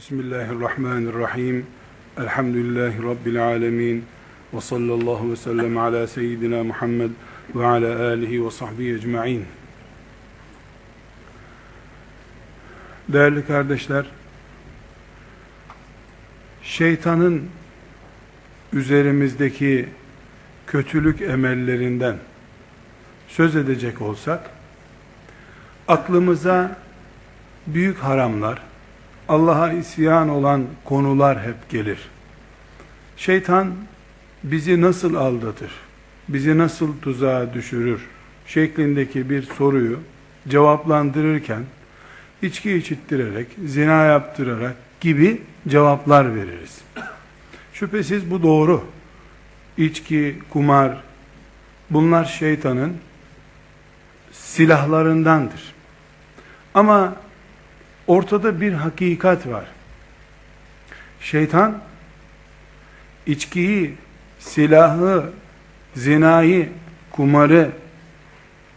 Bismillahirrahmanirrahim. Elhamdülillahi Rabbil alemin. Ve sallallahu ve sellem ala seyyidina Muhammed ve ala alihi ve sahbihi ecma'in. Değerli kardeşler, şeytanın üzerimizdeki kötülük emellerinden söz edecek olsak, aklımıza büyük haramlar, Allah'a isyan olan konular hep gelir. Şeytan bizi nasıl aldatır, bizi nasıl tuzağa düşürür şeklindeki bir soruyu cevaplandırırken içki içittirerek, zina yaptırarak gibi cevaplar veririz. Şüphesiz bu doğru. İçki, kumar bunlar şeytanın silahlarındandır. Ama Ortada bir hakikat var. Şeytan içkiyi, silahı, zinayı, kumarı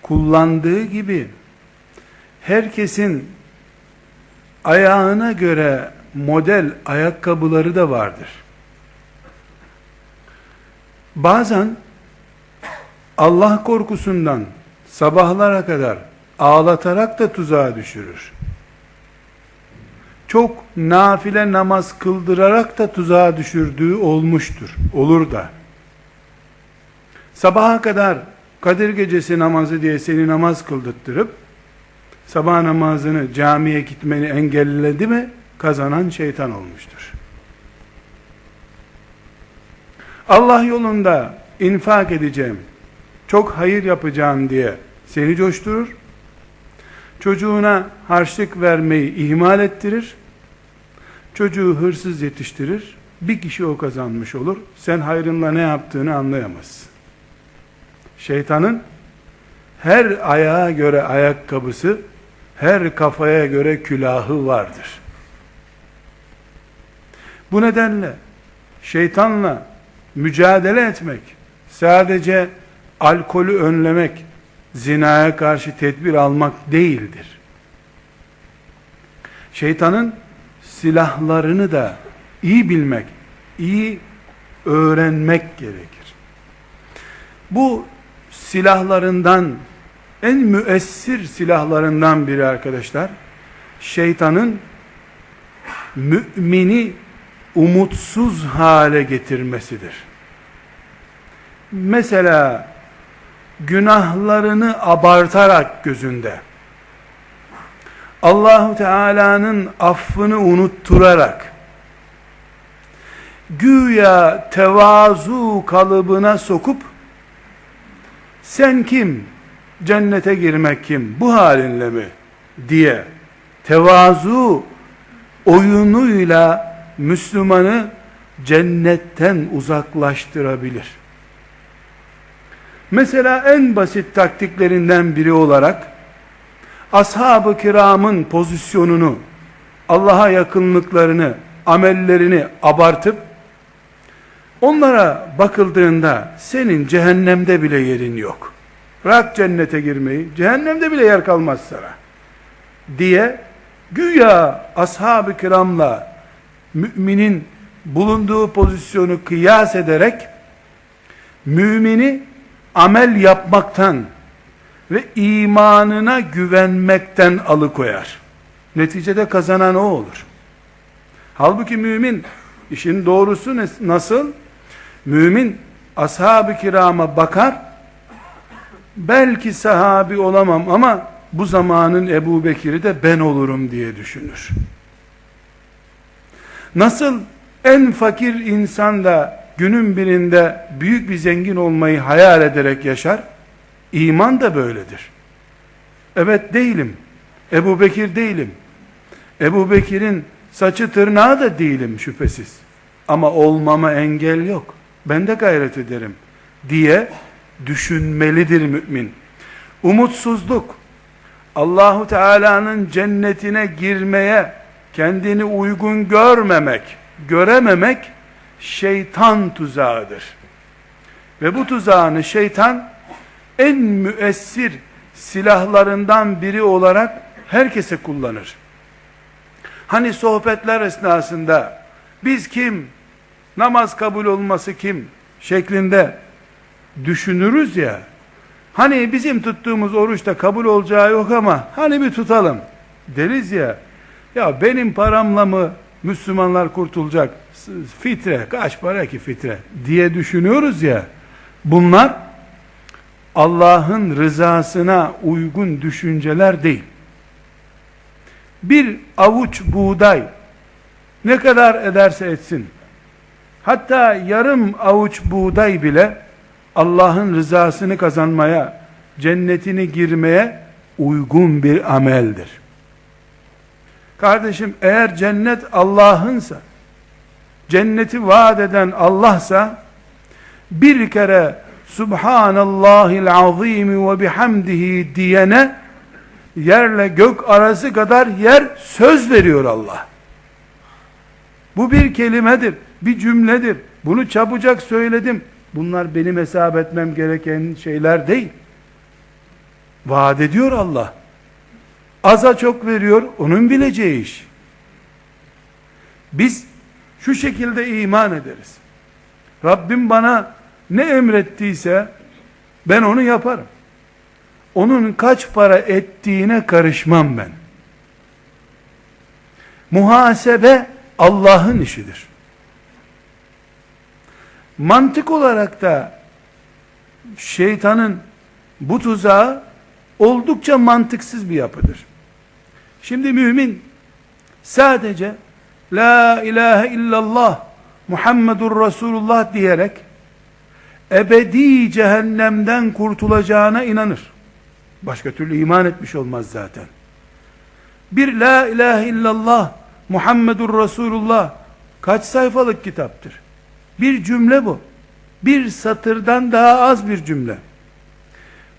kullandığı gibi herkesin ayağına göre model ayakkabıları da vardır. Bazen Allah korkusundan sabahlara kadar ağlatarak da tuzağa düşürür çok nafile namaz kıldırarak da tuzağa düşürdüğü olmuştur. Olur da. Sabaha kadar Kadir gecesi namazı diye seni namaz kıldırttırıp sabah namazını camiye gitmeni engelledi mi kazanan şeytan olmuştur. Allah yolunda infak edeceğim, çok hayır yapacağım diye seni coşturur. Çocuğuna harçlık vermeyi ihmal ettirir. Çocuğu hırsız yetiştirir. Bir kişi o kazanmış olur. Sen hayrınla ne yaptığını anlayamazsın. Şeytanın her ayağa göre ayakkabısı, her kafaya göre külahı vardır. Bu nedenle şeytanla mücadele etmek, sadece alkolü önlemek, zinaya karşı tedbir almak değildir. Şeytanın silahlarını da iyi bilmek, iyi öğrenmek gerekir. Bu silahlarından en müessir silahlarından biri arkadaşlar şeytanın mümini umutsuz hale getirmesidir. Mesela günahlarını abartarak gözünde Allahu Teala'nın affını unutturarak güya tevazu kalıbına sokup sen kim? Cennete girmek kim? Bu halinle mi? diye tevazu oyunuyla Müslümanı cennetten uzaklaştırabilir. Mesela en basit taktiklerinden biri olarak ashab-ı kiramın pozisyonunu, Allah'a yakınlıklarını, amellerini abartıp, onlara bakıldığında senin cehennemde bile yerin yok. Bırak cennete girmeyi, cehennemde bile yer kalmaz sana. Diye güya ashab-ı kiramla müminin bulunduğu pozisyonu kıyas ederek mümini amel yapmaktan ve imanına güvenmekten alıkoyar. Neticede kazanan o olur. Halbuki mümin işin doğrusu nasıl? Mümin ashab-ı kirama bakar belki sahabi olamam ama bu zamanın Ebu Bekir'i de ben olurum diye düşünür. Nasıl en fakir insan da günün birinde büyük bir zengin olmayı hayal ederek yaşar? İman da böyledir. Evet değilim. Ebu Bekir değilim. Ebu Bekir'in saçı tırnağı da değilim şüphesiz. Ama olmama engel yok. Ben de gayret ederim diye düşünmelidir mümin. Umutsuzluk, Allahu Teala'nın cennetine girmeye kendini uygun görmemek, görememek şeytan tuzağıdır. Ve bu tuzağını şeytan en müessir silahlarından biri olarak herkese kullanır. Hani sohbetler esnasında biz kim, namaz kabul olması kim şeklinde düşünürüz ya, hani bizim tuttuğumuz oruçta kabul olacağı yok ama hani bir tutalım deriz ya, ya benim paramla mı Müslümanlar kurtulacak? Fitre, kaç para ki fitre diye düşünüyoruz ya, bunlar Allah'ın rızasına uygun düşünceler değil. Bir avuç buğday ne kadar ederse etsin, hatta yarım avuç buğday bile Allah'ın rızasını kazanmaya, cennetini girmeye uygun bir ameldir. Kardeşim eğer cennet Allah'ınsa, cenneti vaat eden Allah'sa, bir kere Subhanallahil azim ve bihamdihi diyene yerle gök arası kadar yer söz veriyor Allah. Bu bir kelimedir, bir cümledir. Bunu çabucak söyledim. Bunlar benim hesap etmem gereken şeyler değil. Vaat ediyor Allah. Aza çok veriyor, onun bileceği iş. Biz şu şekilde iman ederiz. Rabbim bana ne emrettiyse ben onu yaparım. Onun kaç para ettiğine karışmam ben. Muhasebe Allah'ın işidir. Mantık olarak da şeytanın bu tuzağı oldukça mantıksız bir yapıdır. Şimdi mümin sadece La ilahe illallah Muhammedur Resulullah diyerek ebedi cehennemden kurtulacağına inanır. Başka türlü iman etmiş olmaz zaten. Bir la ilahe illallah Muhammedur Resulullah kaç sayfalık kitaptır? Bir cümle bu. Bir satırdan daha az bir cümle.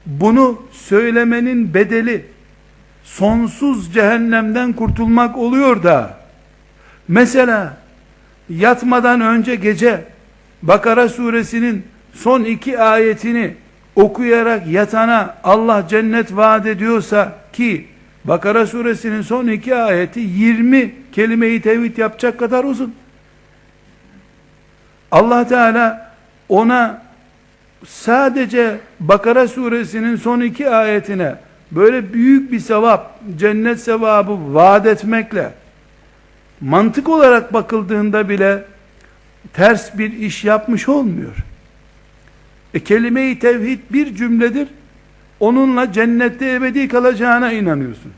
Bunu söylemenin bedeli sonsuz cehennemden kurtulmak oluyor da mesela yatmadan önce gece Bakara suresinin son iki ayetini okuyarak yatana Allah cennet vaat ediyorsa ki Bakara suresinin son iki ayeti 20 kelimeyi tevhid yapacak kadar uzun. Allah Teala ona sadece Bakara suresinin son iki ayetine böyle büyük bir sevap, cennet sevabı vaat etmekle mantık olarak bakıldığında bile ters bir iş yapmış olmuyor. E kelime-i tevhid bir cümledir. Onunla cennette ebedi kalacağına inanıyorsun.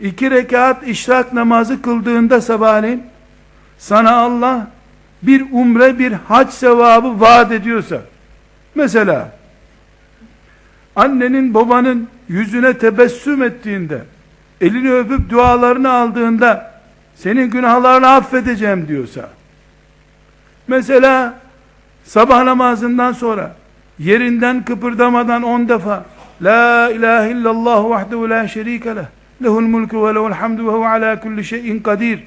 İki rekat işrak namazı kıldığında sabahleyin sana Allah bir umre bir hac sevabı vaat ediyorsa mesela annenin babanın yüzüne tebessüm ettiğinde elini öpüp dualarını aldığında senin günahlarını affedeceğim diyorsa mesela sabah namazından sonra yerinden kıpırdamadan on defa La ilahe illallah vahdehu la şerike leh lehul mulku ve lehul hamdu ve huve ala kulli şeyin kadir.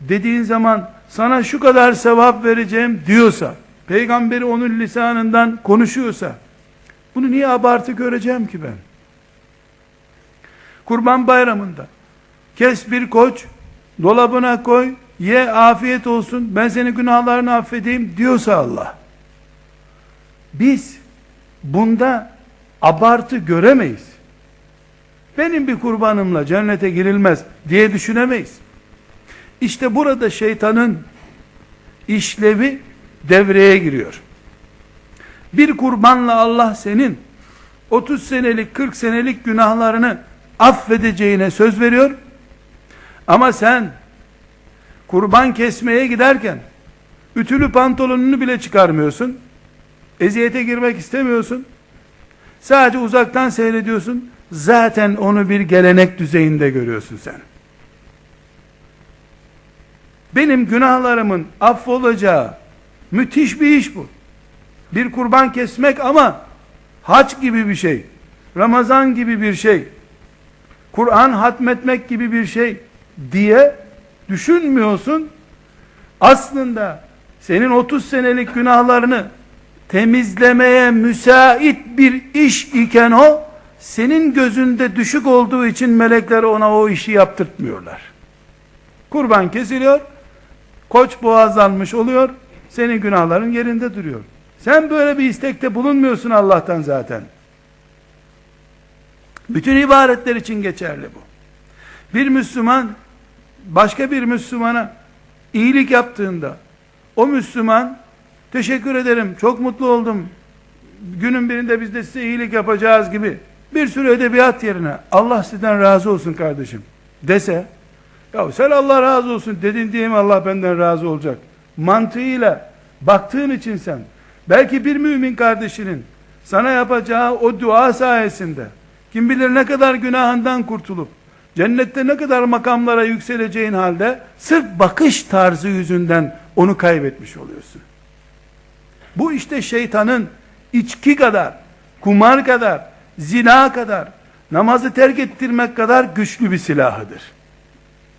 Dediğin zaman sana şu kadar sevap vereceğim diyorsa peygamberi onun lisanından konuşuyorsa bunu niye abartı göreceğim ki ben? Kurban bayramında kes bir koç dolabına koy ye afiyet olsun ben senin günahlarını affedeyim diyorsa Allah biz bunda abartı göremeyiz. Benim bir kurbanımla cennete girilmez diye düşünemeyiz. İşte burada şeytanın işlevi devreye giriyor. Bir kurbanla Allah senin 30 senelik 40 senelik günahlarını affedeceğine söz veriyor. Ama sen kurban kesmeye giderken ütülü pantolonunu bile çıkarmıyorsun. Eziyete girmek istemiyorsun. Sadece uzaktan seyrediyorsun. Zaten onu bir gelenek düzeyinde görüyorsun sen. benim günahlarımın affolacağı müthiş bir iş bu. Bir kurban kesmek ama haç gibi bir şey. Ramazan gibi bir şey. Kur'an hatmetmek gibi bir şey diye düşünmüyorsun. Aslında senin 30 senelik günahlarını temizlemeye müsait bir iş iken o senin gözünde düşük olduğu için melekler ona o işi yaptırtmıyorlar. Kurban kesiliyor, koç boğazlanmış oluyor, senin günahların yerinde duruyor. Sen böyle bir istekte bulunmuyorsun Allah'tan zaten. Bütün ibadetler için geçerli bu. Bir Müslüman başka bir Müslümana iyilik yaptığında o Müslüman teşekkür ederim. Çok mutlu oldum. Günün birinde biz de size iyilik yapacağız gibi bir sürü edebiyat yerine Allah sizden razı olsun kardeşim dese ya sen Allah razı olsun dedin diye mi Allah benden razı olacak. mantığıyla baktığın için sen belki bir mümin kardeşinin sana yapacağı o dua sayesinde kim bilir ne kadar günahından kurtulup cennette ne kadar makamlara yükseleceğin halde sırf bakış tarzı yüzünden onu kaybetmiş oluyorsun. Bu işte şeytanın içki kadar, kumar kadar, zina kadar, namazı terk ettirmek kadar güçlü bir silahıdır.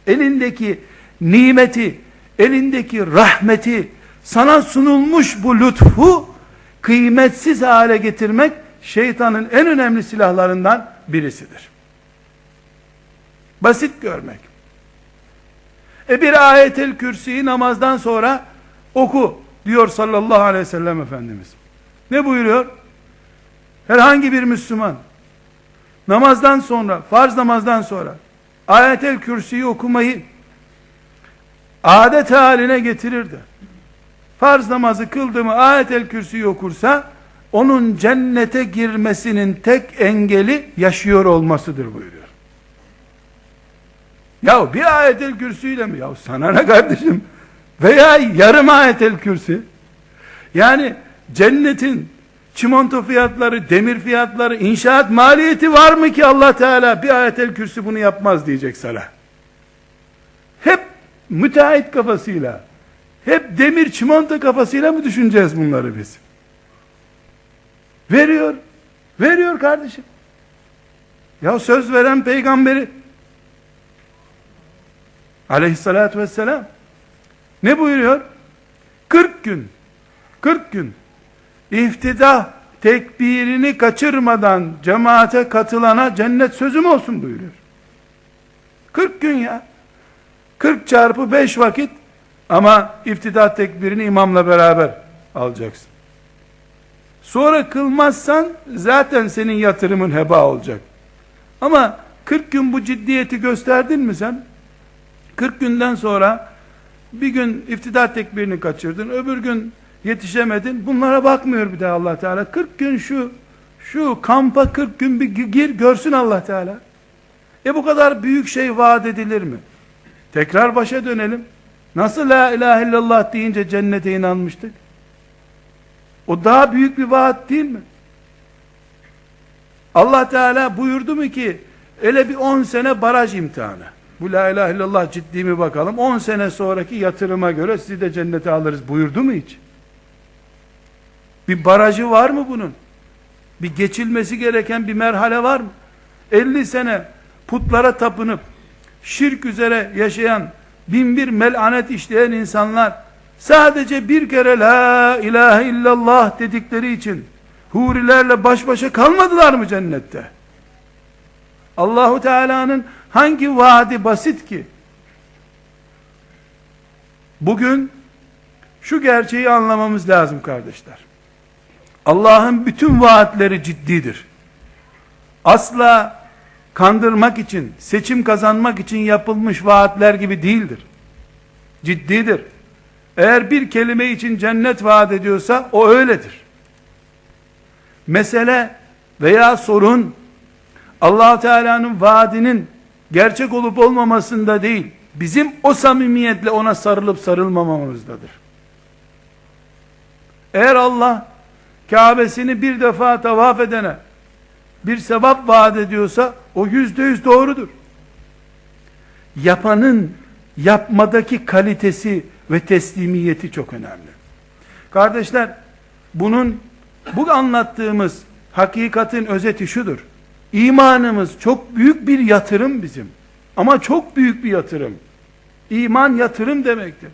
Elindeki nimeti, elindeki rahmeti, sana sunulmuş bu lütfu kıymetsiz hale getirmek şeytanın en önemli silahlarından birisidir. Basit görmek. E bir ayetel kürsiyi namazdan sonra oku diyor sallallahu aleyhi ve sellem Efendimiz. Ne buyuruyor? Herhangi bir Müslüman namazdan sonra, farz namazdan sonra ayetel kürsiyi okumayı adet haline getirirdi. Farz namazı kıldı mı ayetel kürsiyi okursa onun cennete girmesinin tek engeli yaşıyor olmasıdır buyuruyor. Ya bir ayetel kürsüyle mi? Ya sana ne kardeşim? Veya yarım ayetel kürsü. Yani cennetin çimento fiyatları, demir fiyatları, inşaat maliyeti var mı ki Allah Teala bir ayetel kürsü bunu yapmaz diyecek sana. Hep müteahhit kafasıyla, hep demir çimento kafasıyla mı düşüneceğiz bunları biz? Veriyor. Veriyor kardeşim. Ya söz veren peygamberi aleyhissalatü vesselam ne buyuruyor? 40 gün 40 gün iftida tekbirini kaçırmadan cemaate katılana cennet sözüm olsun buyuruyor. 40 gün ya. 40 çarpı 5 vakit ama iftida tekbirini imamla beraber alacaksın. Sonra kılmazsan zaten senin yatırımın heba olacak. Ama 40 gün bu ciddiyeti gösterdin mi sen? 40 günden sonra bir gün iftida tekbirini kaçırdın, öbür gün yetişemedin. Bunlara bakmıyor bir de Allah Teala. 40 gün şu şu kampa 40 gün bir gir görsün Allah Teala. E bu kadar büyük şey vaat edilir mi? Tekrar başa dönelim. Nasıl la ilahe illallah deyince cennete inanmıştık? O daha büyük bir vaat değil mi? Allah Teala buyurdu mu ki öyle bir 10 sene baraj imtihanı. Bu la ilahe illallah ciddi mi bakalım. 10 sene sonraki yatırıma göre sizi de cennete alırız buyurdu mu hiç? Bir barajı var mı bunun? Bir geçilmesi gereken bir merhale var mı? 50 sene putlara tapınıp şirk üzere yaşayan bin bir melanet işleyen insanlar sadece bir kere la ilahe illallah dedikleri için hurilerle baş başa kalmadılar mı cennette? Allahu Teala'nın hangi vaadi basit ki? Bugün şu gerçeği anlamamız lazım kardeşler. Allah'ın bütün vaatleri ciddidir. Asla kandırmak için, seçim kazanmak için yapılmış vaatler gibi değildir. Ciddidir. Eğer bir kelime için cennet vaat ediyorsa o öyledir. Mesele veya sorun allah Teala'nın vaadinin gerçek olup olmamasında değil, bizim o samimiyetle ona sarılıp sarılmamamızdadır. Eğer Allah Kabe'sini bir defa tavaf edene bir sevap vaat ediyorsa o yüzde yüz doğrudur. Yapanın yapmadaki kalitesi ve teslimiyeti çok önemli. Kardeşler, bunun bu anlattığımız hakikatin özeti şudur. İmanımız çok büyük bir yatırım bizim. Ama çok büyük bir yatırım. İman yatırım demektir.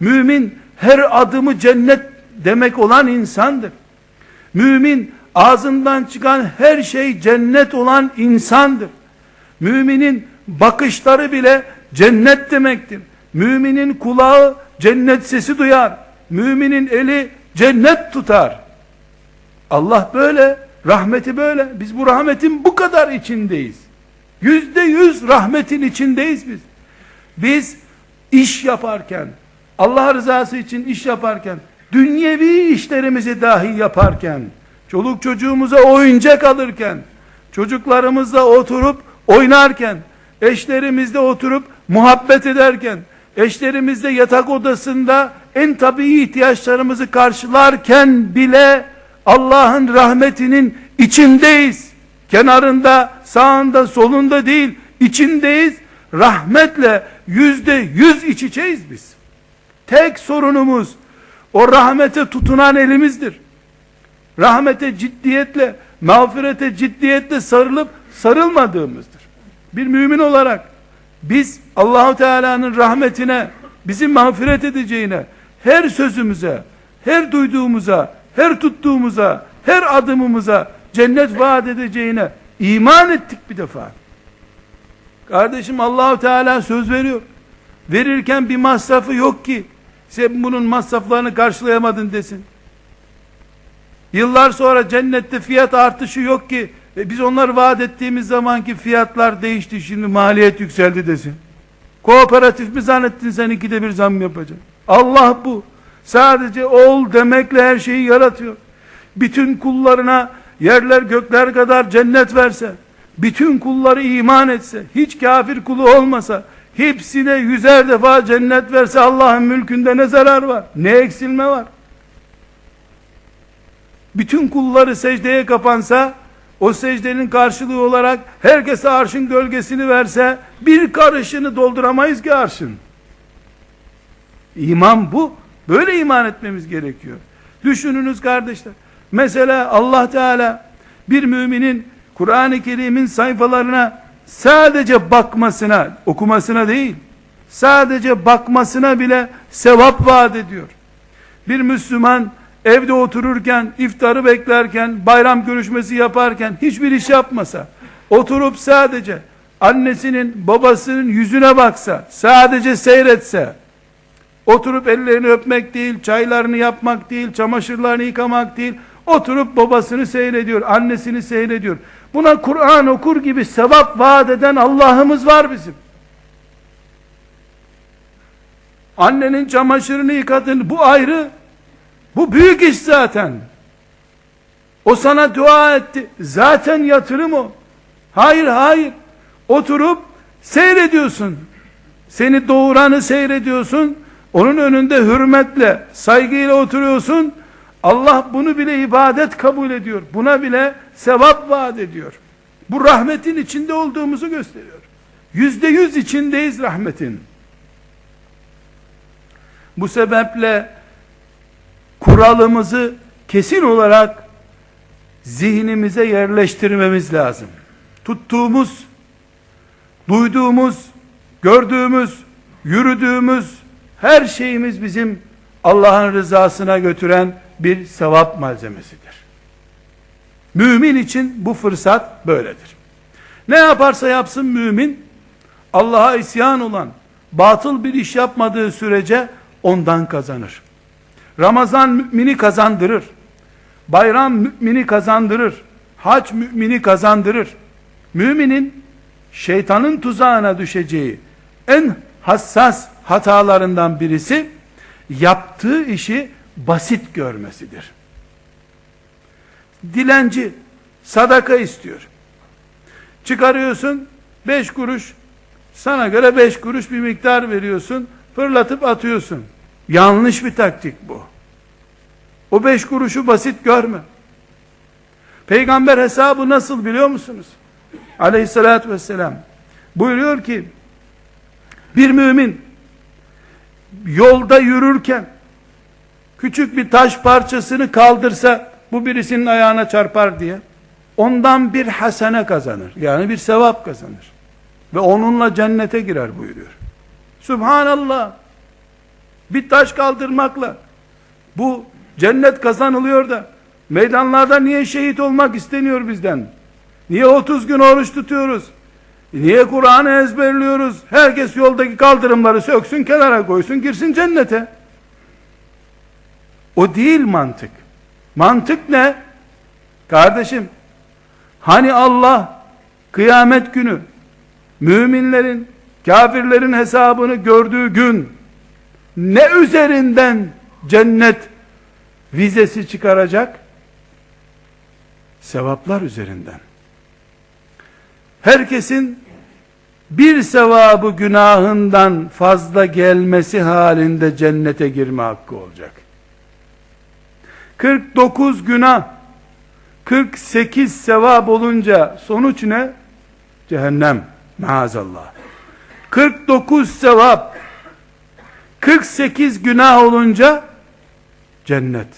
Mümin her adımı cennet demek olan insandır. Mümin ağzından çıkan her şey cennet olan insandır. Müminin bakışları bile cennet demektir. Müminin kulağı cennet sesi duyar. Müminin eli cennet tutar. Allah böyle, rahmeti böyle. Biz bu rahmetin bu kadar içindeyiz. Yüzde yüz rahmetin içindeyiz biz. Biz iş yaparken, Allah rızası için iş yaparken, dünyevi işlerimizi dahi yaparken, çoluk çocuğumuza oyuncak alırken, çocuklarımızla oturup oynarken, eşlerimizle oturup muhabbet ederken, eşlerimizle yatak odasında en tabii ihtiyaçlarımızı karşılarken bile Allah'ın rahmetinin içindeyiz. Kenarında, sağında, solunda değil, içindeyiz. Rahmetle yüzde yüz iç içeyiz biz. Tek sorunumuz o rahmete tutunan elimizdir. Rahmete ciddiyetle, mağfirete ciddiyetle sarılıp sarılmadığımızdır. Bir mümin olarak biz Allahu Teala'nın rahmetine, bizi mağfiret edeceğine, her sözümüze, her duyduğumuza, her tuttuğumuza, her adımımıza cennet vaat edeceğine iman ettik bir defa. Kardeşim Allahu Teala söz veriyor. Verirken bir masrafı yok ki sen bunun masraflarını karşılayamadın desin. Yıllar sonra cennette fiyat artışı yok ki e biz onları vaat ettiğimiz zamanki fiyatlar değişti şimdi maliyet yükseldi desin. Kooperatif mi zannettin sen ikide bir zam yapacak? Allah bu. Sadece ol demekle her şeyi yaratıyor. Bütün kullarına yerler gökler kadar cennet verse, bütün kulları iman etse, hiç kafir kulu olmasa, hepsine yüzer defa cennet verse Allah'ın mülkünde ne zarar var? Ne eksilme var? Bütün kulları secdeye kapansa, o secdenin karşılığı olarak herkese arşın gölgesini verse, bir karışını dolduramayız ki arşın. İman bu. Böyle iman etmemiz gerekiyor. Düşününüz kardeşler. Mesela Allah Teala bir müminin Kur'an-ı Kerim'in sayfalarına sadece bakmasına, okumasına değil, sadece bakmasına bile sevap vaat ediyor. Bir Müslüman evde otururken, iftarı beklerken, bayram görüşmesi yaparken hiçbir iş yapmasa, oturup sadece annesinin, babasının yüzüne baksa, sadece seyretse, oturup ellerini öpmek değil, çaylarını yapmak değil, çamaşırlarını yıkamak değil, oturup babasını seyrediyor, annesini seyrediyor. Buna Kur'an okur gibi sevap vaat eden Allah'ımız var bizim. Annenin çamaşırını yıkadın, bu ayrı. Bu büyük iş zaten. O sana dua etti. Zaten yatırım o. Hayır hayır. Oturup seyrediyorsun. Seni doğuranı seyrediyorsun. Onun önünde hürmetle, saygıyla oturuyorsun. Allah bunu bile ibadet kabul ediyor. Buna bile sevap vaat ediyor. Bu rahmetin içinde olduğumuzu gösteriyor. Yüzde yüz içindeyiz rahmetin. Bu sebeple kuralımızı kesin olarak zihnimize yerleştirmemiz lazım. Tuttuğumuz, duyduğumuz, gördüğümüz, yürüdüğümüz her şeyimiz bizim Allah'ın rızasına götüren bir sevap malzemesidir. Mümin için bu fırsat böyledir. Ne yaparsa yapsın mümin, Allah'a isyan olan, batıl bir iş yapmadığı sürece ondan kazanır. Ramazan mümini kazandırır. Bayram mümini kazandırır. Hac mümini kazandırır. Müminin şeytanın tuzağına düşeceği en hassas hatalarından birisi yaptığı işi basit görmesidir. Dilenci sadaka istiyor. Çıkarıyorsun beş kuruş sana göre beş kuruş bir miktar veriyorsun fırlatıp atıyorsun. Yanlış bir taktik bu. O beş kuruşu basit görme. Peygamber hesabı nasıl biliyor musunuz? Aleyhissalatü vesselam buyuruyor ki bir mümin yolda yürürken küçük bir taş parçasını kaldırsa bu birisinin ayağına çarpar diye ondan bir hasene kazanır. Yani bir sevap kazanır. Ve onunla cennete girer buyuruyor. Subhanallah. Bir taş kaldırmakla bu cennet kazanılıyor da meydanlarda niye şehit olmak isteniyor bizden? Niye 30 gün oruç tutuyoruz? Niye Kur'an'ı ezberliyoruz? Herkes yoldaki kaldırımları söksün kenara koysun girsin cennete. O değil mantık. Mantık ne? Kardeşim hani Allah kıyamet günü müminlerin kafirlerin hesabını gördüğü gün ne üzerinden cennet vizesi çıkaracak? Sevaplar üzerinden. Herkesin bir sevabı günahından fazla gelmesi halinde cennete girme hakkı olacak. 49 günah 48 sevap olunca sonuç ne? Cehennem maazallah. 49 sevap 48 günah olunca cennet.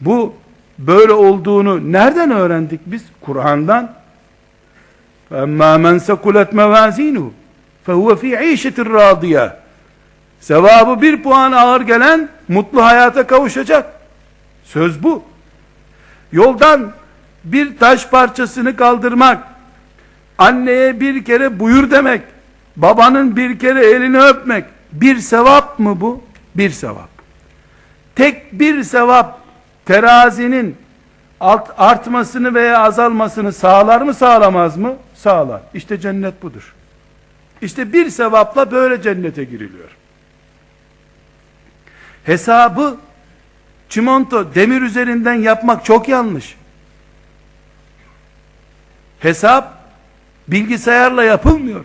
Bu böyle olduğunu nereden öğrendik biz? Kur'an'dan. فَاَمَّا مَنْ سَكُلَتْ مَوَازِينُهُ فَهُوَ ف۪ي عِيشَةٍ رَاضِيَةٍ Sevabı bir puan ağır gelen mutlu hayata kavuşacak. Söz bu. Yoldan bir taş parçasını kaldırmak, anneye bir kere buyur demek, babanın bir kere elini öpmek, bir sevap mı bu? Bir sevap. Tek bir sevap terazinin artmasını veya azalmasını sağlar mı sağlamaz mı? Sağlar. İşte cennet budur. İşte bir sevapla böyle cennete giriliyor. Hesabı çimento demir üzerinden yapmak çok yanlış. Hesap bilgisayarla yapılmıyor.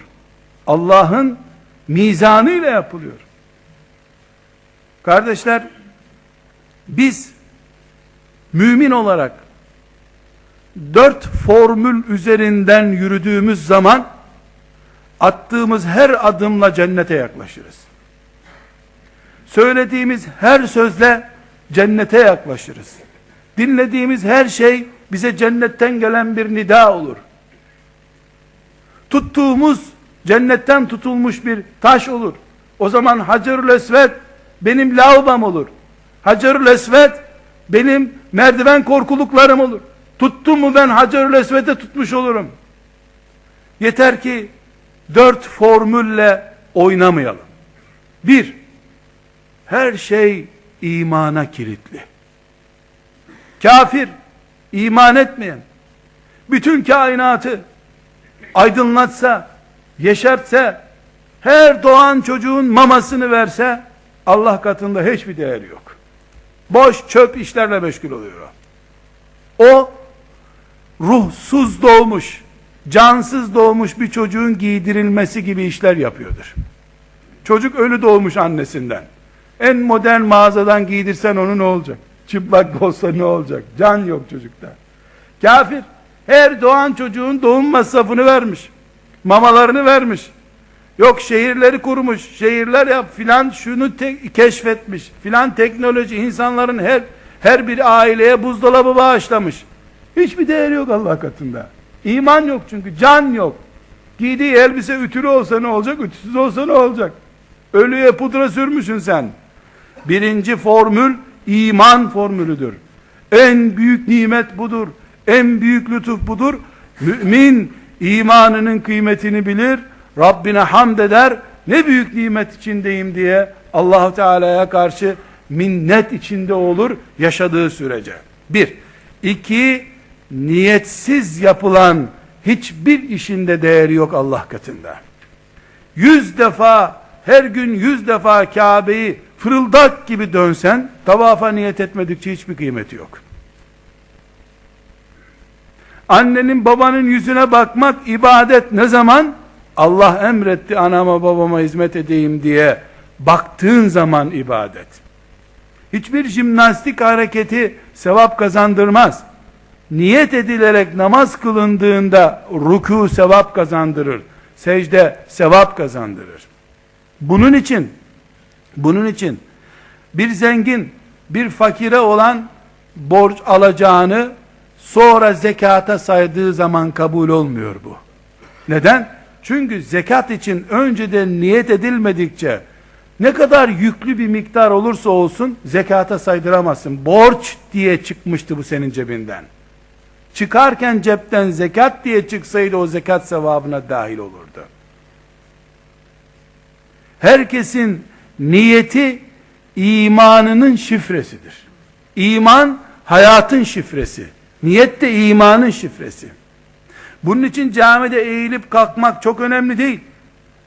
Allah'ın mizanıyla yapılıyor. Kardeşler biz mümin olarak dört formül üzerinden yürüdüğümüz zaman attığımız her adımla cennete yaklaşırız. Söylediğimiz her sözle cennete yaklaşırız. Dinlediğimiz her şey bize cennetten gelen bir nida olur. Tuttuğumuz cennetten tutulmuş bir taş olur. O zaman Hacerül Esved benim lavabam olur. Hacerül Esved benim merdiven korkuluklarım olur. Tuttum mu ben Hacerül Esved'e tutmuş olurum. Yeter ki dört formülle oynamayalım. Bir, her şey imana kilitli. Kafir, iman etmeyen, bütün kainatı aydınlatsa, yeşertse, her doğan çocuğun mamasını verse, Allah katında hiçbir değeri yok. Boş çöp işlerle meşgul oluyor. O, ruhsuz doğmuş, cansız doğmuş bir çocuğun giydirilmesi gibi işler yapıyordur. Çocuk ölü doğmuş annesinden. En modern mağazadan giydirsen onu ne olacak? Çıplak olsa ne olacak? Can yok çocukta. Kafir, her doğan çocuğun doğum masrafını vermiş. Mamalarını vermiş. Yok şehirleri kurmuş. Şehirler yap filan şunu keşfetmiş. Filan teknoloji insanların her her bir aileye buzdolabı bağışlamış. Hiçbir değeri yok Allah katında. İman yok çünkü can yok. Giydiği elbise ütülü olsa ne olacak? Ütüsüz olsa ne olacak? Ölüye pudra sürmüşsün sen. Birinci formül iman formülüdür. En büyük nimet budur. En büyük lütuf budur. Mümin imanının kıymetini bilir. Rabbine hamd eder. Ne büyük nimet içindeyim diye allah Teala'ya karşı minnet içinde olur yaşadığı sürece. Bir. iki niyetsiz yapılan hiçbir işinde değeri yok Allah katında. Yüz defa her gün yüz defa Kabe'yi fırıldak gibi dönsen tavafa niyet etmedikçe hiçbir kıymeti yok. Annenin babanın yüzüne bakmak ibadet ne zaman? Allah emretti anama babama hizmet edeyim diye baktığın zaman ibadet. Hiçbir jimnastik hareketi sevap kazandırmaz. Niyet edilerek namaz kılındığında ruku sevap kazandırır. Secde sevap kazandırır. Bunun için Bunun için bir zengin bir fakire olan borç alacağını sonra zekata saydığı zaman kabul olmuyor bu. Neden? Çünkü zekat için önceden niyet edilmedikçe ne kadar yüklü bir miktar olursa olsun zekata saydıramazsın. Borç diye çıkmıştı bu senin cebinden. Çıkarken cepten zekat diye çıksaydı o zekat sevabına dahil olurdu. Herkesin niyeti imanının şifresidir. İman hayatın şifresi. Niyet de imanın şifresi. Bunun için camide eğilip kalkmak çok önemli değil.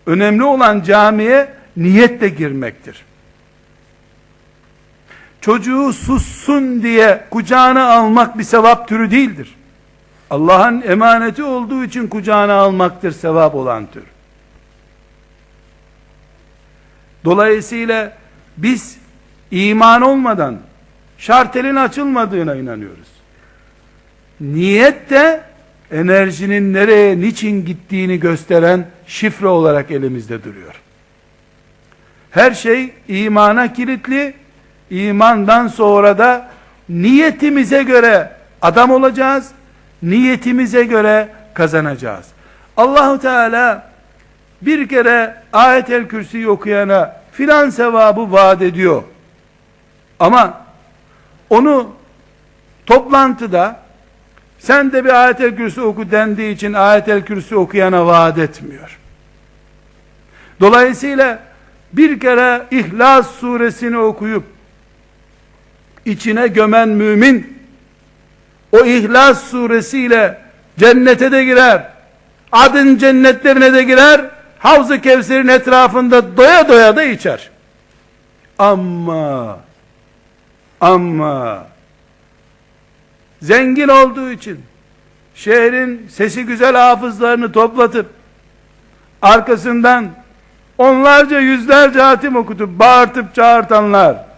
Önemli olan camiye niyetle girmektir. Çocuğu sussun diye kucağına almak bir sevap türü değildir. Allah'ın emaneti olduğu için kucağına almaktır sevap olan tür. Dolayısıyla biz iman olmadan şartelin açılmadığına inanıyoruz. Niyet de enerjinin nereye, niçin gittiğini gösteren şifre olarak elimizde duruyor. Her şey imana kilitli. İmandan sonra da niyetimize göre adam olacağız. Niyetimize göre kazanacağız. Allahu Teala bir kere ayet-el kürsiyi okuyana filan sevabı vaat ediyor. Ama onu toplantıda sen de bir ayet-el kürsi oku dendiği için ayet-el kürsi okuyana vaat etmiyor. Dolayısıyla bir kere İhlas suresini okuyup içine gömen mümin o İhlas suresiyle cennete de girer. Adın cennetlerine de girer. Havz-ı Kevser'in etrafında doya doya da içer. Ama ama zengin olduğu için şehrin sesi güzel hafızlarını toplatıp arkasından onlarca yüzlerce hatim okutup bağırtıp çağırtanlar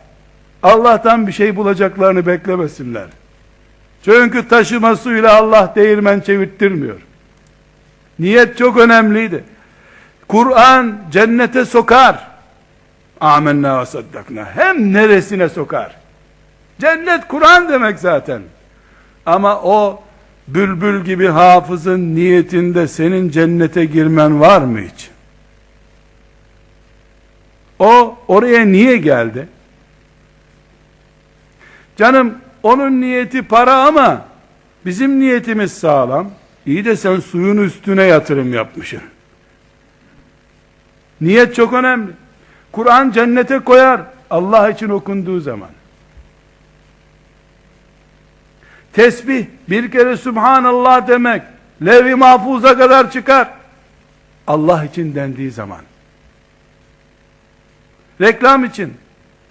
Allah'tan bir şey bulacaklarını beklemesinler. Çünkü taşıma suyla Allah değirmen çevirttirmiyor. Niyet çok önemliydi. Kur'an cennete sokar. Amenna ve saddakna. Hem neresine sokar? Cennet Kur'an demek zaten. Ama o bülbül gibi hafızın niyetinde senin cennete girmen var mı hiç? O oraya niye geldi? Canım onun niyeti para ama bizim niyetimiz sağlam. İyi de sen suyun üstüne yatırım yapmışsın. Niyet çok önemli. Kur'an cennete koyar Allah için okunduğu zaman. Tesbih bir kere Subhanallah demek levh-i mahfuza kadar çıkar. Allah için dendiği zaman. Reklam için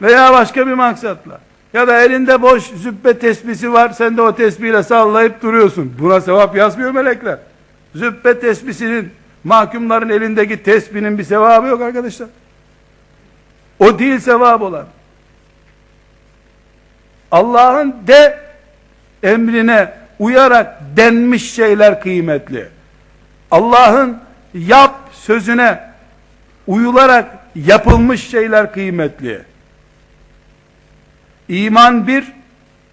veya başka bir maksatla ya da elinde boş züppe tesbisi var sen de o tesbihle sallayıp duruyorsun. Buna sevap yazmıyor melekler. Züppe tesbisinin mahkumların elindeki tesbinin bir sevabı yok arkadaşlar. O değil sevap olan. Allah'ın de emrine uyarak denmiş şeyler kıymetli. Allah'ın yap sözüne uyularak yapılmış şeyler kıymetli. İman bir,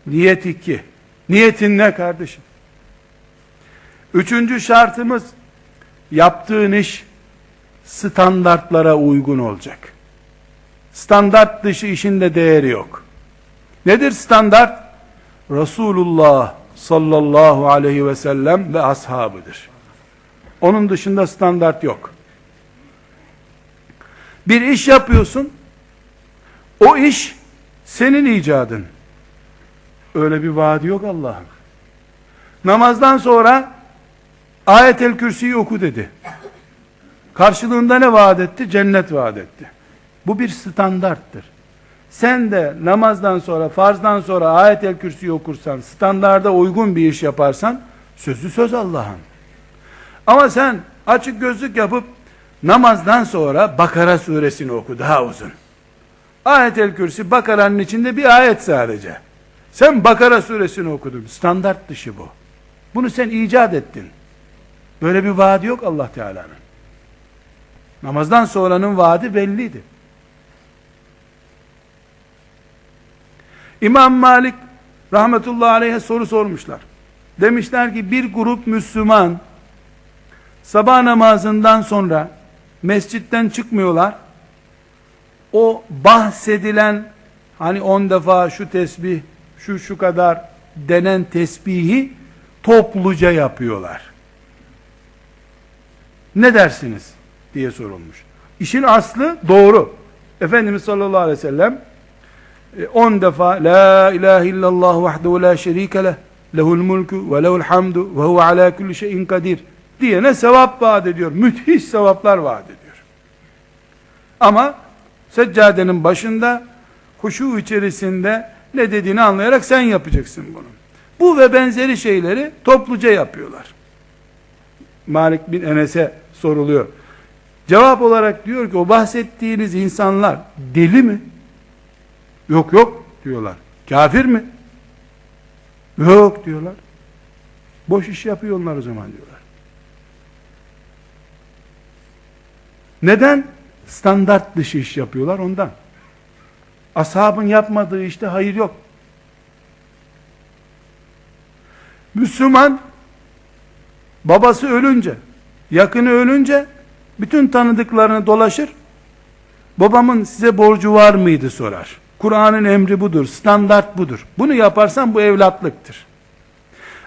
niyet iki. Niyetin ne kardeşim? Üçüncü şartımız, yaptığın iş standartlara uygun olacak. Standart dışı işin de değeri yok. Nedir standart? Resulullah sallallahu aleyhi ve sellem ve ashabıdır. Onun dışında standart yok. Bir iş yapıyorsun, o iş senin icadın. Öyle bir vaadi yok Allah'ın. Namazdan sonra ayetel kürsüyü oku dedi. Karşılığında ne vaat etti? Cennet vaat etti. Bu bir standarttır. Sen de namazdan sonra, farzdan sonra ayetel kürsüyü okursan, standarda uygun bir iş yaparsan, sözü söz Allah'ın. Ama sen açık gözlük yapıp, namazdan sonra Bakara suresini oku, daha uzun. Ayetel kürsü Bakara'nın içinde bir ayet sadece. Sen Bakara suresini okudun. Standart dışı bu. Bunu sen icat ettin. Böyle bir vaadi yok Allah Teala'nın. Namazdan sonranın vaadi belliydi. İmam Malik rahmetullahi aleyhe soru sormuşlar. Demişler ki bir grup Müslüman sabah namazından sonra mescitten çıkmıyorlar. O bahsedilen hani on defa şu tesbih, şu şu kadar denen tesbihi topluca yapıyorlar. Ne dersiniz? diye sorulmuş. İşin aslı doğru. Efendimiz sallallahu aleyhi ve sellem 10 e, defa La ilahe illallah vahdehu la şerike leh lehul mulku ve lehul hamdu ve huve ala kulli şeyin kadir diyene sevap vaat ediyor. Müthiş sevaplar vaat ediyor. Ama seccadenin başında huşu içerisinde ne dediğini anlayarak sen yapacaksın bunu. Bu ve benzeri şeyleri topluca yapıyorlar. Malik bin Enes'e soruluyor. Cevap olarak diyor ki o bahsettiğiniz insanlar deli mi? Yok yok diyorlar. Kafir mi? Yok diyorlar. Boş iş yapıyorlar o zaman diyorlar. Neden? Standart dışı iş yapıyorlar ondan. Ashabın yapmadığı işte hayır yok. Müslüman babası ölünce, yakını ölünce bütün tanıdıklarını dolaşır. Babamın size borcu var mıydı sorar. Kur'an'ın emri budur, standart budur. Bunu yaparsan bu evlatlıktır.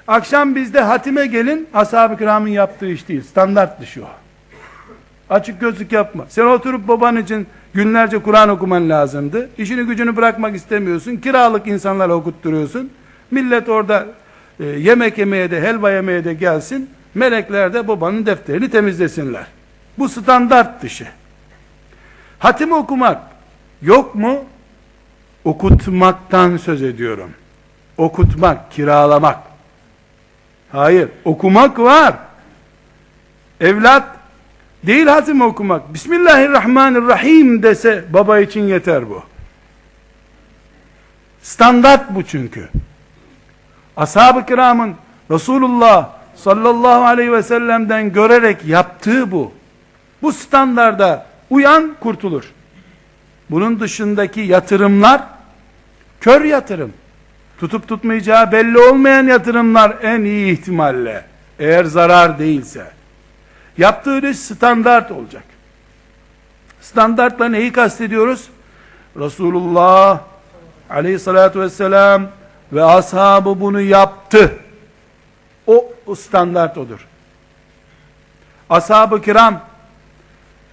Akşam bizde hatime gelin, ashab-ı kiramın yaptığı iş değil, standart dışı o. Açık gözlük yapma. Sen oturup baban için günlerce Kur'an okuman lazımdı. İşini gücünü bırakmak istemiyorsun. Kiralık insanlara okutturuyorsun. Millet orada e, yemek yemeye de helva yemeye de gelsin. Melekler de babanın defterini temizlesinler. Bu standart dışı. Hatim okumak yok mu? Okutmaktan söz ediyorum. Okutmak, kiralamak. Hayır, okumak var. Evlat değil hatim okumak. Bismillahirrahmanirrahim dese baba için yeter bu. Standart bu çünkü. Ashab-ı kiramın Resulullah sallallahu aleyhi ve sellem'den görerek yaptığı bu. Bu standarda uyan kurtulur. Bunun dışındaki yatırımlar kör yatırım. Tutup tutmayacağı belli olmayan yatırımlar en iyi ihtimalle eğer zarar değilse yaptığı iş standart olacak. Standartla neyi kastediyoruz? Resulullah aleyhissalatü vesselam ve ashabı bunu yaptı. O, o standart odur. Ashab-ı kiram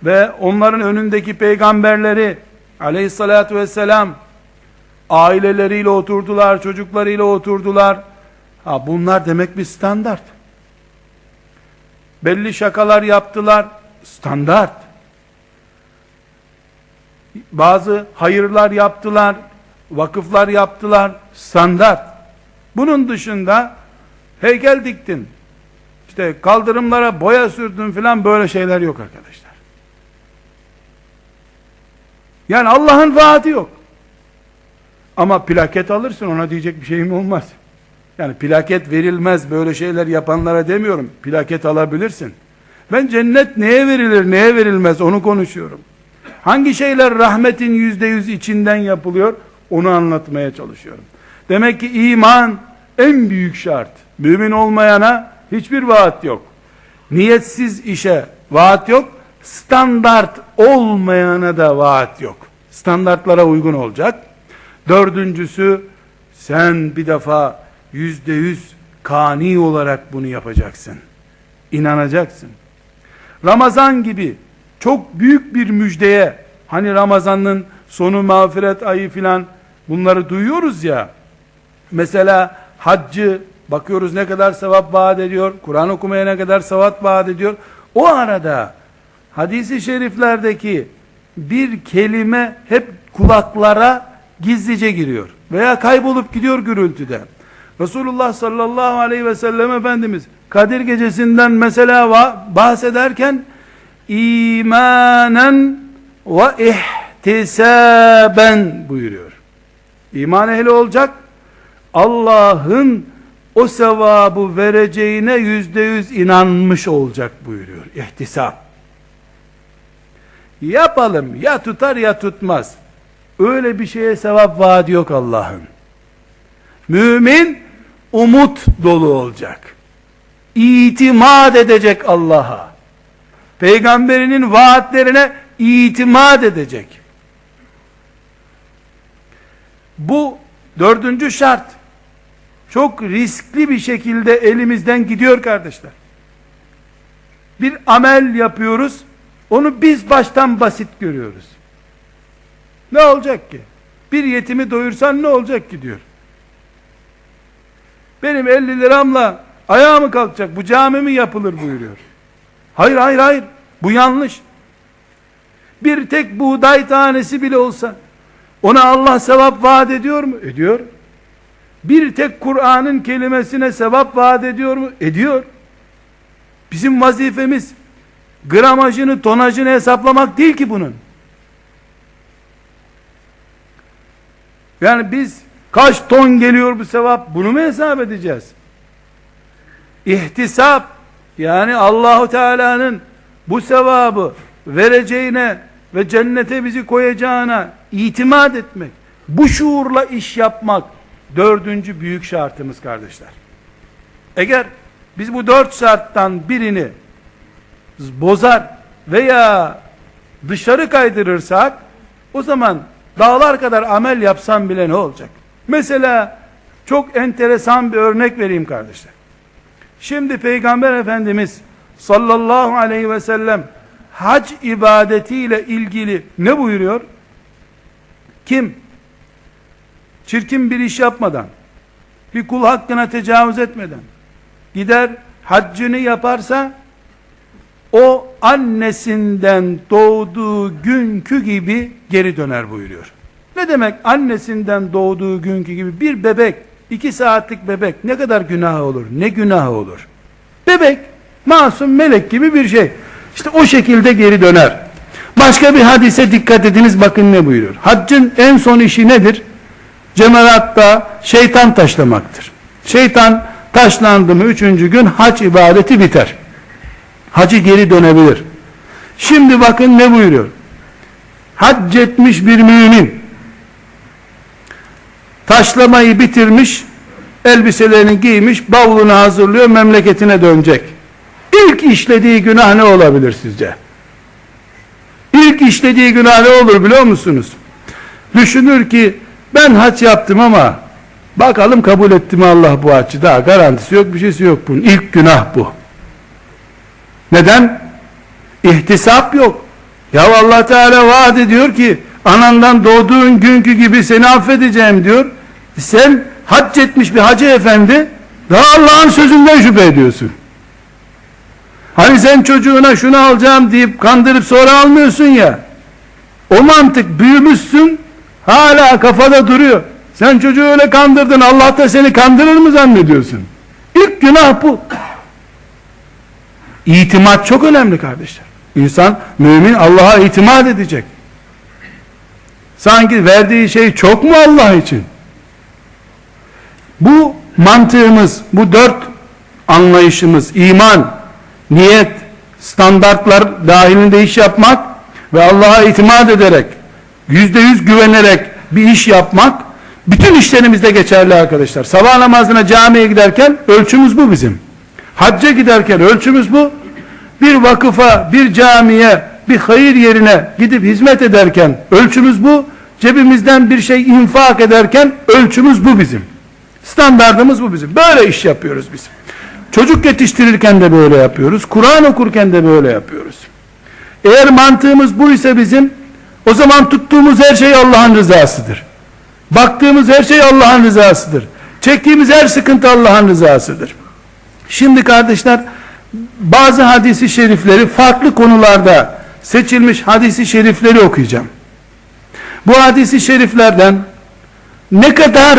ve onların önündeki peygamberleri aleyhissalatü vesselam aileleriyle oturdular, çocuklarıyla oturdular. Ha, bunlar demek bir standart. Belli şakalar yaptılar, standart. Bazı hayırlar yaptılar, vakıflar yaptılar, standart. Bunun dışında heykel diktin, işte kaldırımlara boya sürdün filan böyle şeyler yok arkadaşlar. Yani Allah'ın vaadi yok. Ama plaket alırsın ona diyecek bir şeyim olmaz. Yani plaket verilmez böyle şeyler yapanlara demiyorum. Plaket alabilirsin. Ben cennet neye verilir neye verilmez onu konuşuyorum. Hangi şeyler rahmetin yüzde yüz içinden yapılıyor onu anlatmaya çalışıyorum. Demek ki iman en büyük şart. Mümin olmayana hiçbir vaat yok. Niyetsiz işe vaat yok. Standart olmayana da vaat yok. Standartlara uygun olacak. Dördüncüsü sen bir defa yüzde yüz kani olarak bunu yapacaksın. İnanacaksın. Ramazan gibi çok büyük bir müjdeye hani Ramazan'ın sonu mağfiret ayı filan bunları duyuyoruz ya mesela haccı bakıyoruz ne kadar sevap vaat ediyor Kur'an okumaya ne kadar sevap vaat ediyor o arada hadisi şeriflerdeki bir kelime hep kulaklara gizlice giriyor veya kaybolup gidiyor gürültüde Resulullah sallallahu aleyhi ve sellem Efendimiz Kadir gecesinden mesela bahsederken imanen ve ihtisaben buyuruyor. İman ehli olacak. Allah'ın o sevabı vereceğine yüzde yüz inanmış olacak buyuruyor. İhtisap. Yapalım ya tutar ya tutmaz. Öyle bir şeye sevap vaadi yok Allah'ın. Mümin umut dolu olacak. İtimat edecek Allah'a. Peygamberinin vaatlerine itimat edecek. Bu dördüncü şart. Çok riskli bir şekilde elimizden gidiyor kardeşler. Bir amel yapıyoruz. Onu biz baştan basit görüyoruz. Ne olacak ki? Bir yetimi doyursan ne olacak ki diyor. Benim 50 liramla ayağa mı kalkacak? Bu cami mi yapılır buyuruyor. Hayır hayır hayır. Bu yanlış. Bir tek buğday tanesi bile olsa ona Allah sevap vaat ediyor mu? Ediyor. Bir tek Kur'an'ın kelimesine sevap vaat ediyor mu? Ediyor. Bizim vazifemiz gramajını, tonajını hesaplamak değil ki bunun. Yani biz kaç ton geliyor bu sevap bunu mu hesap edeceğiz? İhtisap yani Allahu Teala'nın bu sevabı vereceğine ve cennete bizi koyacağına itimat etmek, bu şuurla iş yapmak dördüncü büyük şartımız kardeşler. Eğer biz bu dört şarttan birini bozar veya dışarı kaydırırsak o zaman dağlar kadar amel yapsam bile ne olacak? Mesela çok enteresan bir örnek vereyim kardeşler. Şimdi Peygamber Efendimiz sallallahu aleyhi ve sellem hac ibadetiyle ilgili ne buyuruyor? Kim çirkin bir iş yapmadan, bir kul hakkına tecavüz etmeden gider haccını yaparsa o annesinden doğduğu günkü gibi geri döner buyuruyor. Ne demek annesinden doğduğu günkü gibi bir bebek, iki saatlik bebek ne kadar günah olur, ne günah olur. Bebek, masum melek gibi bir şey. İşte o şekilde geri döner. Başka bir hadise dikkat ediniz bakın ne buyuruyor. Haccın en son işi nedir? Cemaratta şeytan taşlamaktır. Şeytan taşlandı mı üçüncü gün hac ibadeti biter. Hacı geri dönebilir. Şimdi bakın ne buyuruyor. Hac etmiş bir mümin taşlamayı bitirmiş elbiselerini giymiş bavulunu hazırlıyor memleketine dönecek. İlk işlediği günah ne olabilir sizce? İlk işlediği günah ne olur biliyor musunuz? Düşünür ki ben haç yaptım ama bakalım kabul etti mi Allah bu haccı daha garantisi yok bir şeysi yok bunun. İlk günah bu. Neden? İhtisap yok. Ya Allah Teala vaat ediyor ki anandan doğduğun günkü gibi seni affedeceğim diyor. Sen hac etmiş bir hacı efendi daha Allah'ın sözünden şüphe ediyorsun. Hani sen çocuğuna şunu alacağım deyip kandırıp sonra almıyorsun ya. O mantık büyümüşsün hala kafada duruyor. Sen çocuğu öyle kandırdın Allah da seni kandırır mı zannediyorsun? İlk günah bu. İtimat çok önemli kardeşler. İnsan mümin Allah'a itimat edecek. Sanki verdiği şey çok mu Allah için? Bu mantığımız, bu dört anlayışımız, iman, niyet, standartlar dahilinde iş yapmak ve Allah'a itimat ederek, yüzde yüz güvenerek bir iş yapmak, bütün işlerimizde geçerli arkadaşlar. Sabah namazına camiye giderken ölçümüz bu bizim. Hacca giderken ölçümüz bu. Bir vakıfa, bir camiye, bir hayır yerine gidip hizmet ederken ölçümüz bu. Cebimizden bir şey infak ederken ölçümüz bu bizim. Standartımız bu bizim. Böyle iş yapıyoruz biz. Çocuk yetiştirirken de böyle yapıyoruz. Kur'an okurken de böyle yapıyoruz. Eğer mantığımız bu ise bizim o zaman tuttuğumuz her şey Allah'ın rızasıdır. Baktığımız her şey Allah'ın rızasıdır. Çektiğimiz her sıkıntı Allah'ın rızasıdır. Şimdi kardeşler bazı hadisi şerifleri farklı konularda seçilmiş hadisi şerifleri okuyacağım. Bu hadisi şeriflerden ne kadar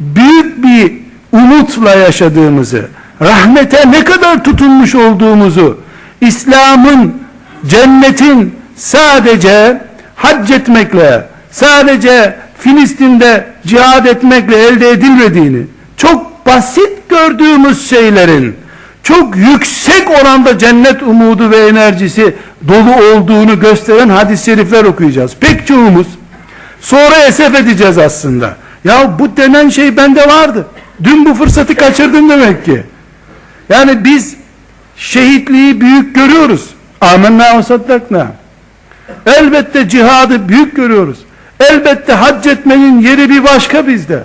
büyük bir umutla yaşadığımızı, rahmete ne kadar tutunmuş olduğumuzu, İslam'ın, cennetin sadece hac etmekle, sadece Filistin'de cihad etmekle elde edilmediğini, çok basit gördüğümüz şeylerin, çok yüksek oranda cennet umudu ve enerjisi dolu olduğunu gösteren hadis-i şerifler okuyacağız. Pek çoğumuz, sonra esef edeceğiz aslında. Ya bu denen şey bende vardı. Dün bu fırsatı kaçırdım demek ki. Yani biz şehitliği büyük görüyoruz. Amenna ve saddakna. Elbette cihadı büyük görüyoruz. Elbette hac etmenin yeri bir başka bizde.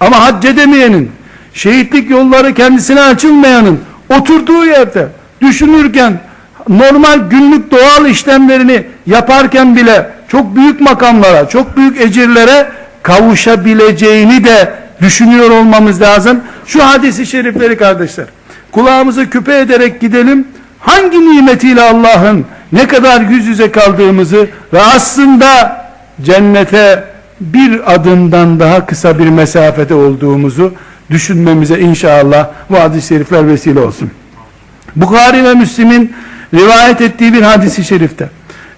Ama hac edemeyenin, şehitlik yolları kendisine açılmayanın oturduğu yerde düşünürken normal günlük doğal işlemlerini yaparken bile çok büyük makamlara, çok büyük ecirlere kavuşabileceğini de düşünüyor olmamız lazım. Şu hadisi şerifleri kardeşler. Kulağımızı küpe ederek gidelim. Hangi nimetiyle Allah'ın ne kadar yüz yüze kaldığımızı ve aslında cennete bir adımdan daha kısa bir mesafede olduğumuzu düşünmemize inşallah bu hadis-i şerifler vesile olsun. Bukhari ve Müslim'in rivayet ettiği bir hadisi şerifte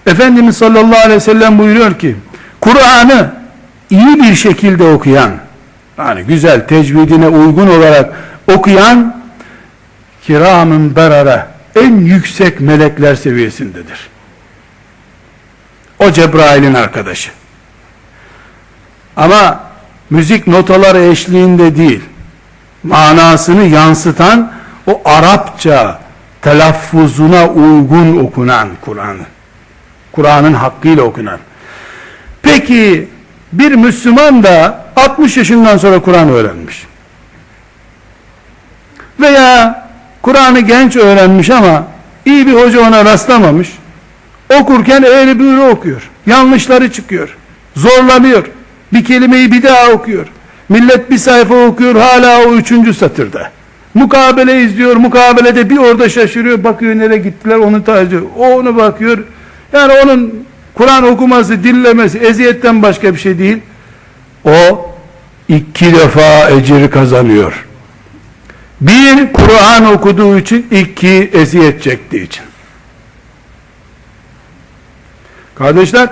Efendimiz sallallahu aleyhi ve sellem buyuruyor ki Kur'an'ı iyi bir şekilde okuyan yani güzel tecvidine uygun olarak okuyan kiramın berara en yüksek melekler seviyesindedir. O Cebrail'in arkadaşı. Ama müzik notaları eşliğinde değil, manasını yansıtan o Arapça telaffuzuna uygun okunan Kur'an'ı. Kur'an'ın hakkıyla okunan. Peki bir Müslüman da 60 yaşından sonra Kur'an öğrenmiş. Veya Kur'an'ı genç öğrenmiş ama iyi bir hoca ona rastlamamış. Okurken eğri büğrü okuyor. Yanlışları çıkıyor. Zorlanıyor. Bir kelimeyi bir daha okuyor. Millet bir sayfa okuyor hala o üçüncü satırda. Mukabele izliyor. Mukabelede bir orada şaşırıyor. Bakıyor nereye gittiler onu tarzı. O onu bakıyor. Yani onun Kur'an okuması, dinlemesi eziyetten başka bir şey değil. O iki defa ecir kazanıyor. Bir Kur'an okuduğu için, iki eziyet çektiği için. Kardeşler,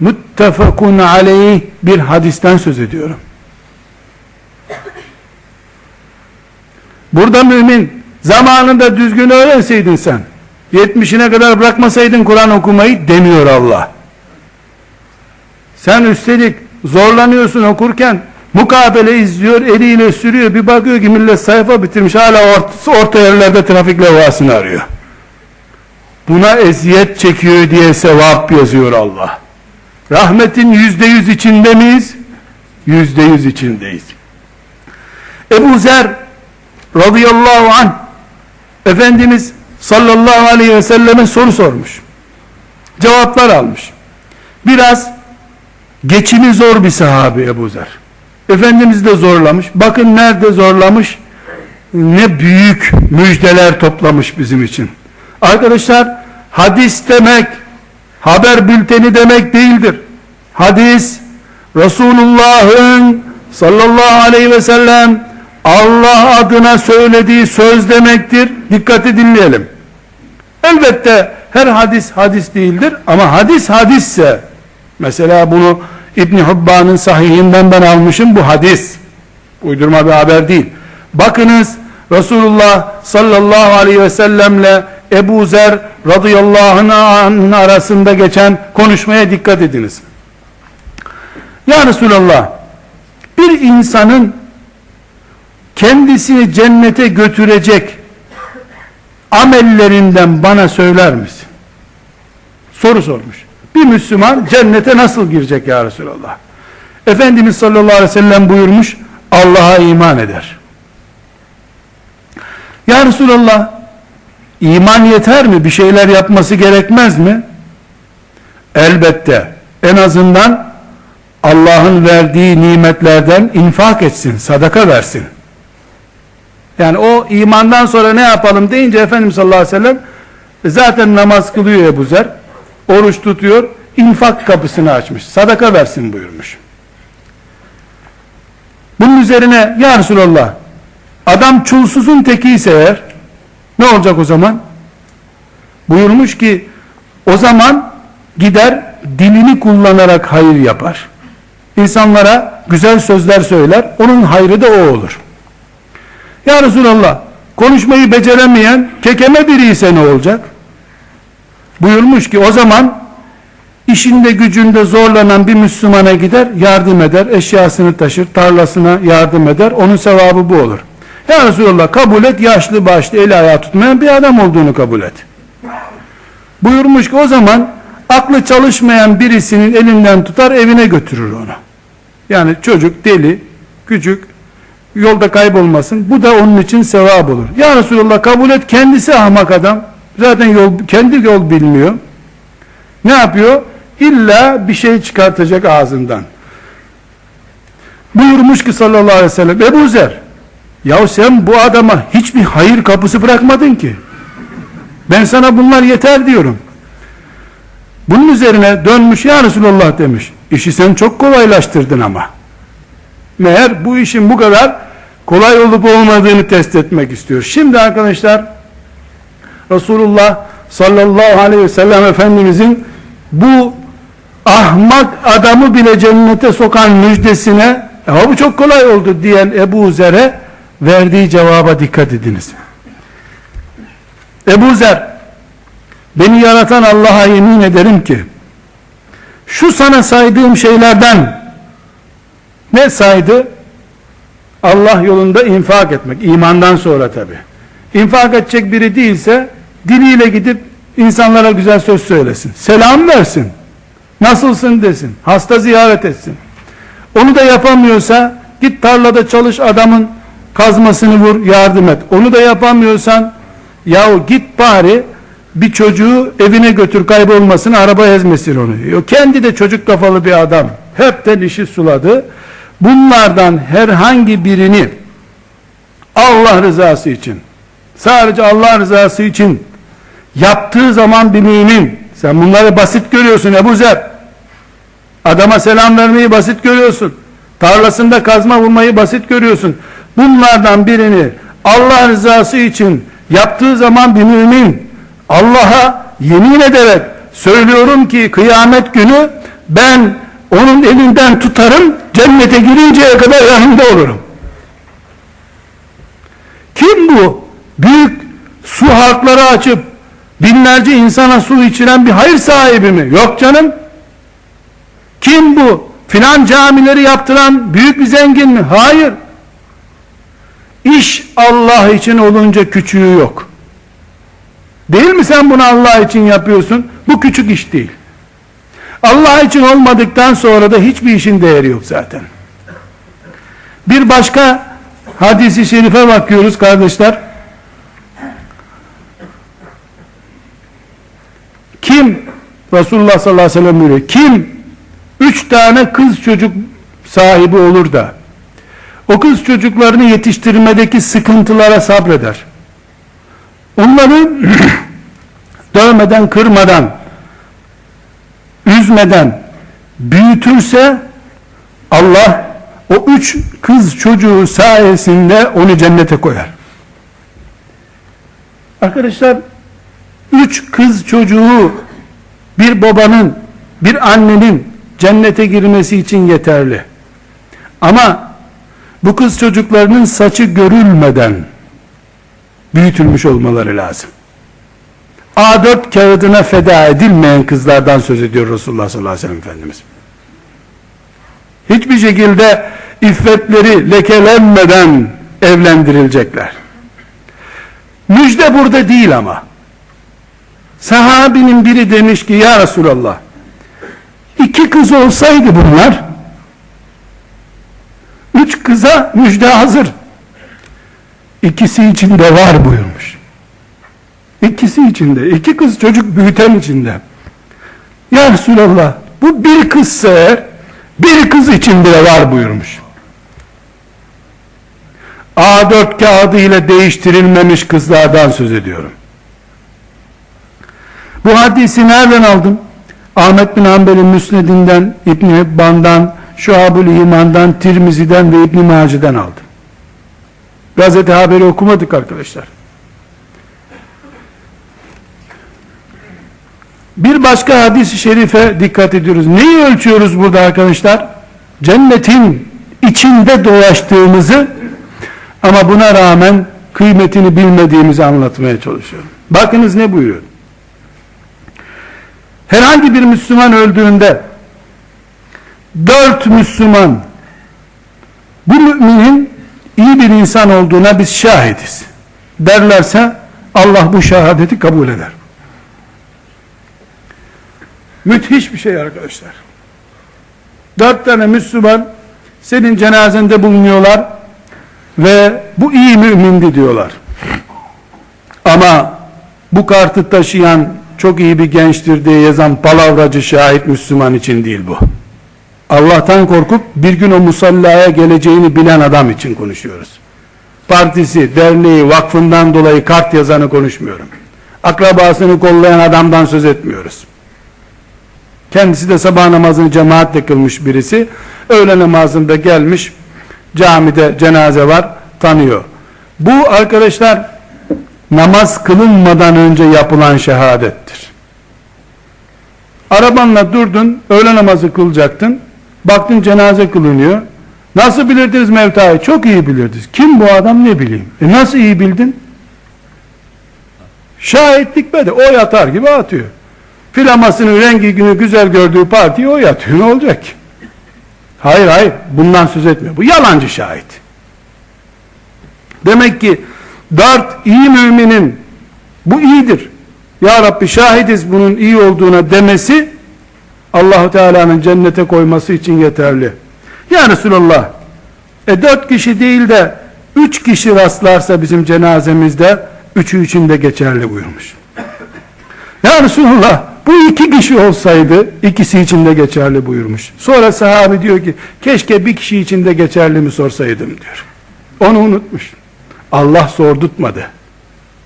muttefakun aleyh bir hadisten söz ediyorum. Burada mümin zamanında düzgün öğrenseydin sen 70'ine kadar bırakmasaydın Kur'an okumayı demiyor Allah. Sen üstelik zorlanıyorsun okurken mukabele izliyor, eliyle sürüyor. Bir bakıyor ki millet sayfa bitirmiş hala orta, orta yerlerde trafik levhasını arıyor. Buna eziyet çekiyor diye sevap yazıyor Allah. Rahmetin yüzde yüz içinde miyiz? Yüzde yüz içindeyiz. Ebu Zer radıyallahu anh Efendimiz sallallahu aleyhi ve selleme soru sormuş. Cevaplar almış. Biraz geçimi zor bir sahabe Ebu Zer. Efendimiz de zorlamış. Bakın nerede zorlamış? Ne büyük müjdeler toplamış bizim için. Arkadaşlar hadis demek haber bülteni demek değildir. Hadis Resulullah'ın sallallahu aleyhi ve sellem Allah adına söylediği söz demektir. Dikkati dinleyelim. Elbette her hadis hadis değildir ama hadis hadisse mesela bunu İbni Hubban'ın sahihinden ben almışım bu hadis. Uydurma bir haber değil. Bakınız Resulullah sallallahu aleyhi ve sellemle Ebu Zer radıyallahu anh arasında geçen konuşmaya dikkat ediniz. Ya Resulallah bir insanın kendisini cennete götürecek amellerinden bana söyler misin? Soru sormuş. Bir Müslüman cennete nasıl girecek ya Resulallah? Efendimiz sallallahu aleyhi ve sellem buyurmuş Allah'a iman eder. Ya Resulallah iman yeter mi? Bir şeyler yapması gerekmez mi? Elbette. En azından Allah'ın verdiği nimetlerden infak etsin, sadaka versin. Yani o imandan sonra ne yapalım deyince Efendimiz sallallahu aleyhi ve sellem zaten namaz kılıyor Ebu Zer. Oruç tutuyor. infak kapısını açmış. Sadaka versin buyurmuş. Bunun üzerine ya Resulallah adam çulsuzun teki ise eğer ne olacak o zaman? Buyurmuş ki o zaman gider dilini kullanarak hayır yapar. İnsanlara güzel sözler söyler. Onun hayrı da o olur. Ya Resulallah konuşmayı beceremeyen kekeme biri ise ne olacak? Buyurmuş ki o zaman işinde gücünde zorlanan bir Müslümana gider, yardım eder, eşyasını taşır, tarlasına yardım eder, onun sevabı bu olur. Ya Resulallah kabul et, yaşlı başlı eli ayağı tutmayan bir adam olduğunu kabul et. Buyurmuş ki o zaman aklı çalışmayan birisinin elinden tutar evine götürür onu. Yani çocuk deli, küçük, yolda kaybolmasın. Bu da onun için sevap olur. Ya Resulallah kabul et kendisi ahmak adam. Zaten yol, kendi yol bilmiyor. Ne yapıyor? İlla bir şey çıkartacak ağzından. Buyurmuş ki sallallahu aleyhi ve sellem Ebu Zer ya sen bu adama hiçbir hayır kapısı bırakmadın ki. Ben sana bunlar yeter diyorum. Bunun üzerine dönmüş ya Resulallah demiş. İşi sen çok kolaylaştırdın ama. Meğer bu işin bu kadar kolay olup olmadığını test etmek istiyor. Şimdi arkadaşlar Resulullah sallallahu aleyhi ve sellem Efendimizin bu ahmak adamı bile cennete sokan müjdesine ya bu çok kolay oldu diyen Ebu Zer'e verdiği cevaba dikkat ediniz. Ebu Zer beni yaratan Allah'a yemin ederim ki şu sana saydığım şeylerden ne saydı? Allah yolunda infak etmek. imandan sonra tabi. İnfak edecek biri değilse diliyle gidip insanlara güzel söz söylesin. Selam versin. Nasılsın desin. Hasta ziyaret etsin. Onu da yapamıyorsa git tarlada çalış adamın kazmasını vur yardım et. Onu da yapamıyorsan yahu git bari bir çocuğu evine götür kaybolmasın araba ezmesin onu. Kendi de çocuk kafalı bir adam. Hepten işi suladı. Bunlardan herhangi birini Allah rızası için sadece Allah rızası için yaptığı zaman bir mümin sen bunları basit görüyorsun Ebu Zer. Adama selam vermeyi basit görüyorsun. Tarlasında kazma vurmayı basit görüyorsun. Bunlardan birini Allah rızası için yaptığı zaman bir mümin Allah'a yemin ederek söylüyorum ki kıyamet günü ben onun elinden tutarım cennete girinceye kadar yanında olurum kim bu büyük su halkları açıp binlerce insana su içiren bir hayır sahibi mi yok canım kim bu filan camileri yaptıran büyük bir zengin mi hayır İş Allah için olunca küçüğü yok. Değil mi sen bunu Allah için yapıyorsun? Bu küçük iş değil. Allah için olmadıktan sonra da hiçbir işin değeri yok zaten. Bir başka hadisi şerife bakıyoruz kardeşler. Kim Resulullah sallallahu aleyhi ve sellem buyuruyor. Kim üç tane kız çocuk sahibi olur da o kız çocuklarını yetiştirmedeki sıkıntılara sabreder. Onları dövmeden, kırmadan, üzmeden büyütürse Allah o üç kız çocuğu sayesinde onu cennete koyar. Arkadaşlar üç kız çocuğu bir babanın, bir annenin cennete girmesi için yeterli. Ama bu kız çocuklarının saçı görülmeden büyütülmüş olmaları lazım. A4 kağıdına feda edilmeyen kızlardan söz ediyor Resulullah sallallahu aleyhi ve sellem Efendimiz. Hiçbir şekilde iffetleri lekelenmeden evlendirilecekler. Müjde burada değil ama. Sahabinin biri demiş ki ya Resulallah iki kız olsaydı bunlar Üç kıza müjde hazır. İkisi içinde var buyurmuş. İkisi içinde. iki kız çocuk büyüten içinde. Ya Resulallah bu bir kızsa eğer bir kız içinde var buyurmuş. A4 kağıdı ile değiştirilmemiş kızlardan söz ediyorum. Bu hadisi nereden aldım? Ahmet bin Hanbel'in müsnedinden, İbn-i Hibban'dan, Şuhabul İman'dan, Tirmizi'den ve İbn Mace'den aldım. Gazete haberi okumadık arkadaşlar. Bir başka hadis-i şerife dikkat ediyoruz. Neyi ölçüyoruz burada arkadaşlar? Cennetin içinde dolaştığımızı ama buna rağmen kıymetini bilmediğimizi anlatmaya çalışıyorum. Bakınız ne buyuruyor? herhangi bir Müslüman öldüğünde dört Müslüman bu müminin iyi bir insan olduğuna biz şahidiz derlerse Allah bu şehadeti kabul eder. Müthiş bir şey arkadaşlar. Dört tane Müslüman senin cenazende bulunuyorlar ve bu iyi mümindi diyorlar. Ama bu kartı taşıyan çok iyi bir gençtir diye yazan palavracı şahit Müslüman için değil bu. Allah'tan korkup bir gün o musallaya geleceğini bilen adam için konuşuyoruz. Partisi, derneği, vakfından dolayı kart yazanı konuşmuyorum. Akrabasını kollayan adamdan söz etmiyoruz. Kendisi de sabah namazını cemaatle kılmış birisi. Öğle namazında gelmiş, camide cenaze var, tanıyor. Bu arkadaşlar namaz kılınmadan önce yapılan şehadettir. Arabanla durdun, öğle namazı kılacaktın. Baktın cenaze kılınıyor. Nasıl bilirdiniz mevtayı? Çok iyi bilirdiniz. Kim bu adam ne bileyim. E nasıl iyi bildin? Şahitlik be de o yatar gibi atıyor. Filamasının rengi günü güzel gördüğü partiye o yatıyor. Ne olacak? Hayır hayır. Bundan söz etmiyor. Bu yalancı şahit. Demek ki dört iyi müminin bu iyidir. Ya Rabbi şahidiz bunun iyi olduğuna demesi Allahu Teala'nın cennete koyması için yeterli. Ya Resulallah e dört kişi değil de üç kişi rastlarsa bizim cenazemizde üçü için de geçerli buyurmuş. Ya Resulallah bu iki kişi olsaydı ikisi için de geçerli buyurmuş. Sonra sahabi diyor ki keşke bir kişi için de geçerli mi sorsaydım diyor. Onu unutmuş. Allah sordurtmadı.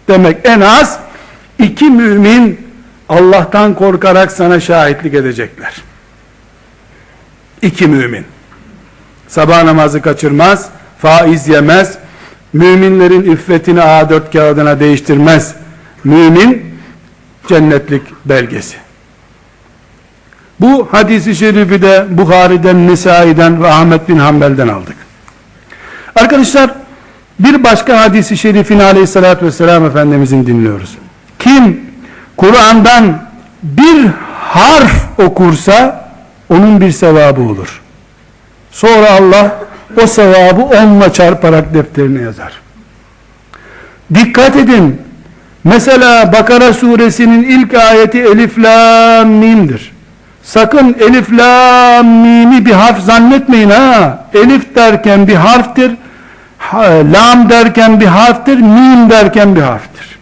Demek en az iki mümin Allah'tan korkarak sana şahitlik edecekler. İki mümin. Sabah namazı kaçırmaz, faiz yemez, müminlerin iffetini A4 kağıdına değiştirmez. Mümin cennetlik belgesi. Bu hadisi şerifi de Bukhari'den, Nisai'den ve Ahmet bin Hanbel'den aldık. Arkadaşlar bir başka hadisi şerifini aleyhissalatü vesselam Efendimizin dinliyoruz. Kim Kur'an'dan bir harf okursa onun bir sevabı olur. Sonra Allah o sevabı onunla çarparak defterine yazar. Dikkat edin. Mesela Bakara suresinin ilk ayeti Elif Lam Mim'dir. Sakın Elif Lam Mim'i bir harf zannetmeyin ha. Elif derken bir harftir. Lam derken bir harftir. Mim derken bir harftir.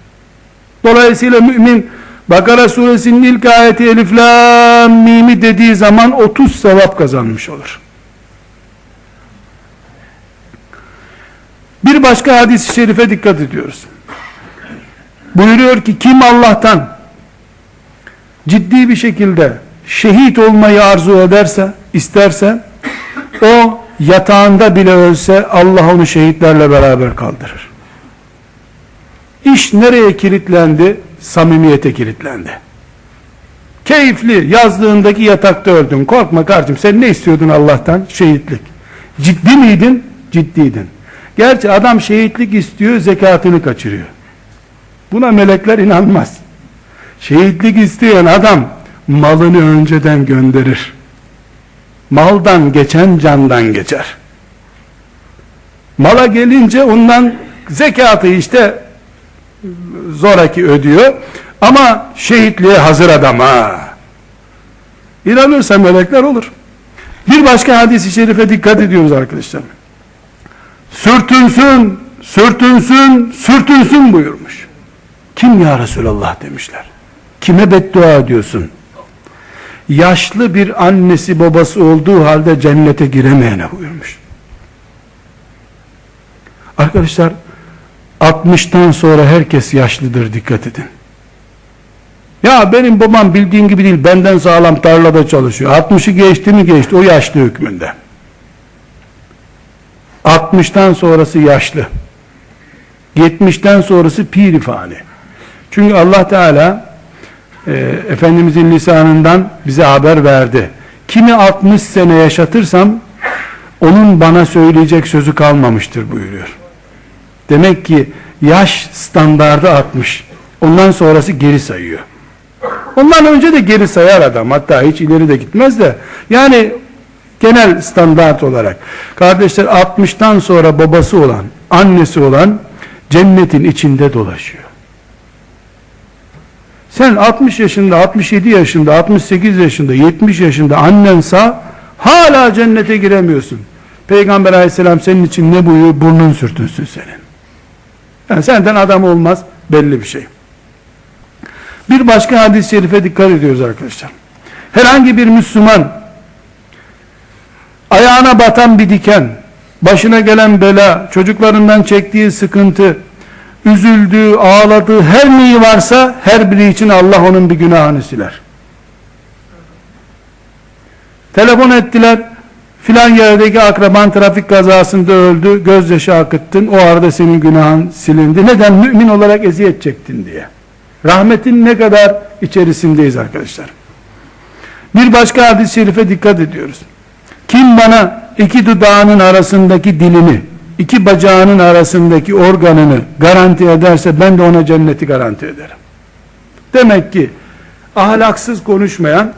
Dolayısıyla mümin Bakara suresinin ilk ayeti Elif Lam Mim'i dediği zaman 30 sevap kazanmış olur. Bir başka hadis-i şerife dikkat ediyoruz. Buyuruyor ki kim Allah'tan ciddi bir şekilde şehit olmayı arzu ederse, isterse o yatağında bile ölse Allah onu şehitlerle beraber kaldırır. İş nereye kilitlendi? Samimiyete kilitlendi. Keyifli yazdığındaki yatakta öldün. Korkma kardeşim sen ne istiyordun Allah'tan? Şehitlik. Ciddi miydin? Ciddiydin. Gerçi adam şehitlik istiyor, zekatını kaçırıyor. Buna melekler inanmaz. Şehitlik isteyen adam malını önceden gönderir. Maldan geçen candan geçer. Mala gelince ondan zekatı işte zoraki ödüyor. Ama şehitliğe hazır adam ha. İnanırsa melekler olur. Bir başka hadis-i şerife dikkat ediyoruz arkadaşlar sürtünsün, sürtünsün, sürtünsün buyurmuş. Kim ya Resulallah demişler. Kime beddua ediyorsun? Yaşlı bir annesi babası olduğu halde cennete giremeyene buyurmuş. Arkadaşlar 60'tan sonra herkes yaşlıdır dikkat edin. Ya benim babam bildiğin gibi değil benden sağlam tarlada çalışıyor. 60'ı geçti mi geçti o yaşlı hükmünde. 60'tan sonrası yaşlı. 70'ten sonrası pirifani. Çünkü Allah Teala e, Efendimizin lisanından bize haber verdi. Kimi 60 sene yaşatırsam onun bana söyleyecek sözü kalmamıştır buyuruyor. Demek ki yaş standardı 60. Ondan sonrası geri sayıyor. Ondan önce de geri sayar adam. Hatta hiç ileri de gitmez de. Yani genel standart olarak kardeşler 60'tan sonra babası olan, annesi olan cennetin içinde dolaşıyor. Sen 60 yaşında, 67 yaşında, 68 yaşında, 70 yaşında annen sağ hala cennete giremiyorsun. Peygamber aleyhisselam senin için ne buyuruyor? Burnun sürtünsün senin. Yani senden adam olmaz belli bir şey. Bir başka hadis-i şerife dikkat ediyoruz arkadaşlar. Herhangi bir Müslüman ayağına batan bir diken, başına gelen bela, çocuklarından çektiği sıkıntı, üzüldüğü, ağladığı her neyi varsa her biri için Allah onun bir günahını siler. Telefon ettiler, filan yerdeki akraban trafik kazasında öldü, gözyaşı akıttın, o arada senin günahın silindi. Neden? Mümin olarak eziyet çektin diye. Rahmetin ne kadar içerisindeyiz arkadaşlar. Bir başka hadis-i şerife dikkat ediyoruz. Kim bana iki dudağının arasındaki dilini, iki bacağının arasındaki organını garanti ederse ben de ona cenneti garanti ederim. Demek ki ahlaksız konuşmayan,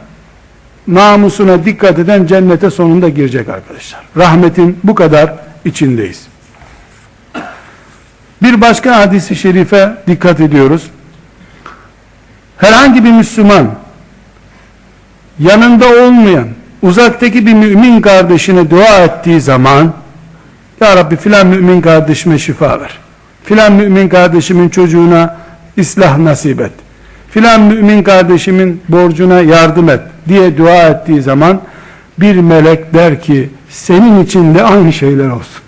namusuna dikkat eden cennete sonunda girecek arkadaşlar. Rahmetin bu kadar içindeyiz. Bir başka hadisi şerife dikkat ediyoruz. Herhangi bir Müslüman yanında olmayan uzaktaki bir mümin kardeşine dua ettiği zaman Ya Rabbi filan mümin kardeşime şifa ver. Filan mümin kardeşimin çocuğuna islah nasip et. Filan mümin kardeşimin borcuna yardım et diye dua ettiği zaman bir melek der ki senin için de aynı şeyler olsun.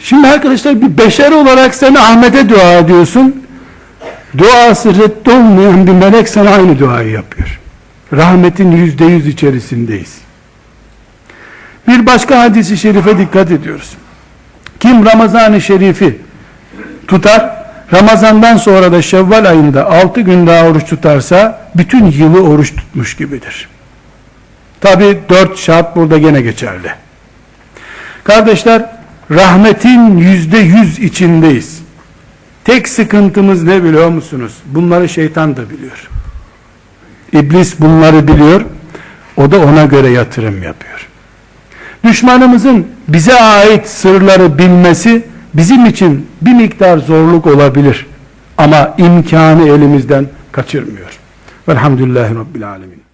Şimdi arkadaşlar bir beşer olarak sen Ahmet'e dua ediyorsun. Duası reddolmayan bir melek sana aynı duayı yapıyor. Rahmetin yüzde yüz içerisindeyiz. Bir başka hadisi şerife dikkat ediyoruz. Kim Ramazan-ı Şerif'i tutar, Ramazandan sonra da Şevval ayında 6 gün daha oruç tutarsa bütün yılı oruç tutmuş gibidir. Tabi 4 şart burada gene geçerli. Kardeşler rahmetin yüzde yüz içindeyiz. Tek sıkıntımız ne biliyor musunuz? Bunları şeytan da biliyor. İblis bunları biliyor. O da ona göre yatırım yapıyor. Düşmanımızın bize ait sırları bilmesi bizim için bir miktar zorluk olabilir. Ama imkanı elimizden kaçırmıyor. Velhamdülillahi Rabbil Alemin.